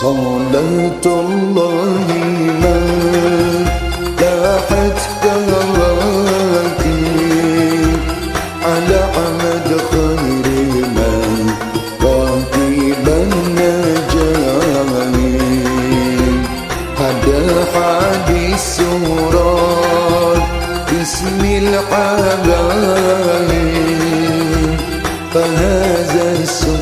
صلاة الله ما لاحت كواكب على عمد خير من راكب النجاني هذا حديث سورات بسم الحبايب فهذا السكر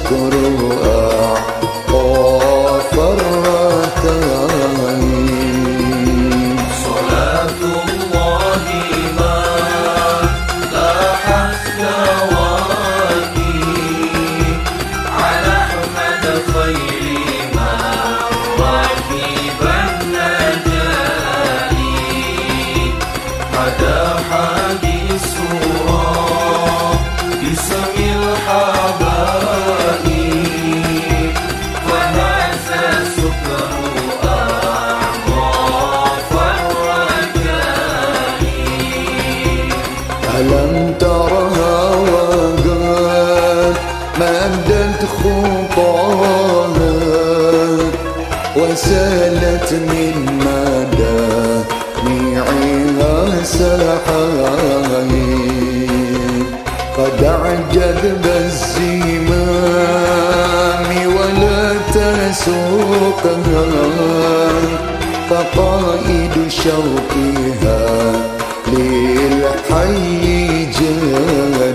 وسالت من مدامعها سحايب قد أعجب الزمام ولا تسوقها فقائد شوقها للحي جديد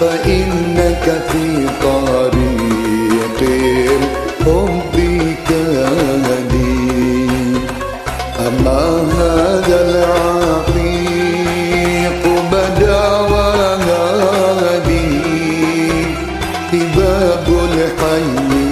فإنك في طريق الحب كدين أما هذا العقيق بدأ وهادي باب الحي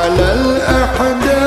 على الأحداق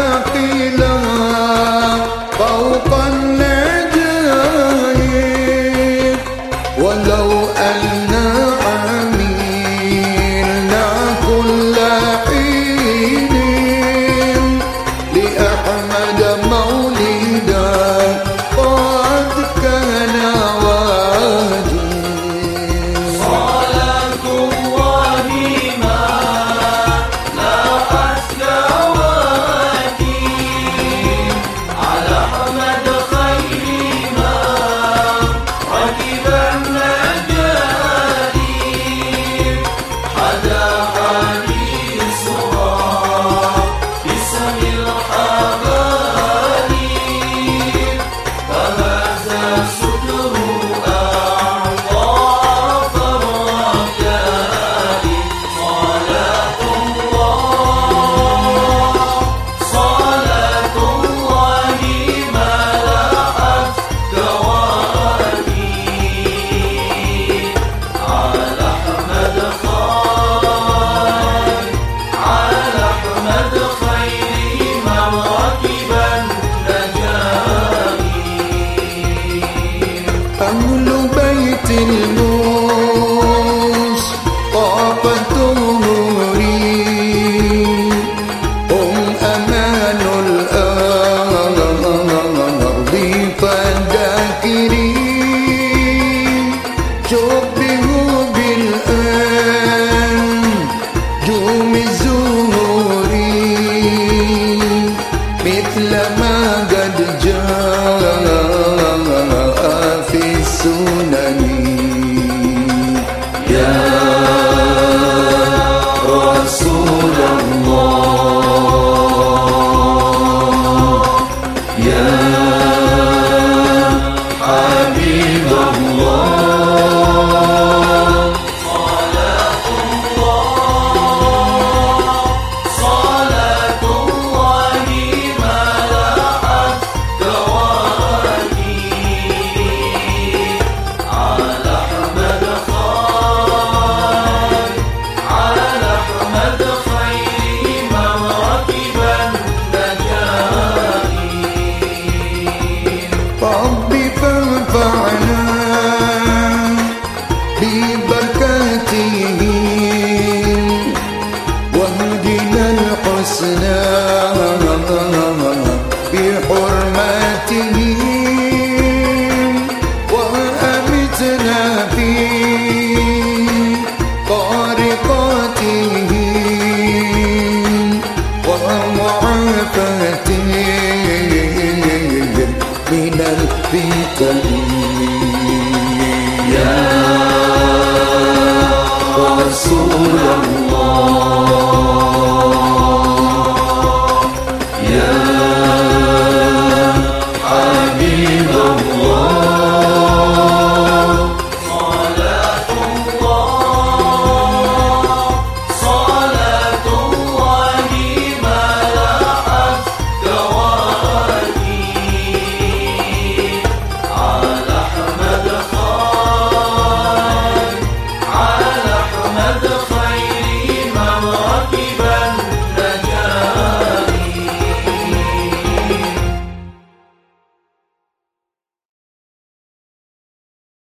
بكريم يا رسول الله. يا حبيب الله.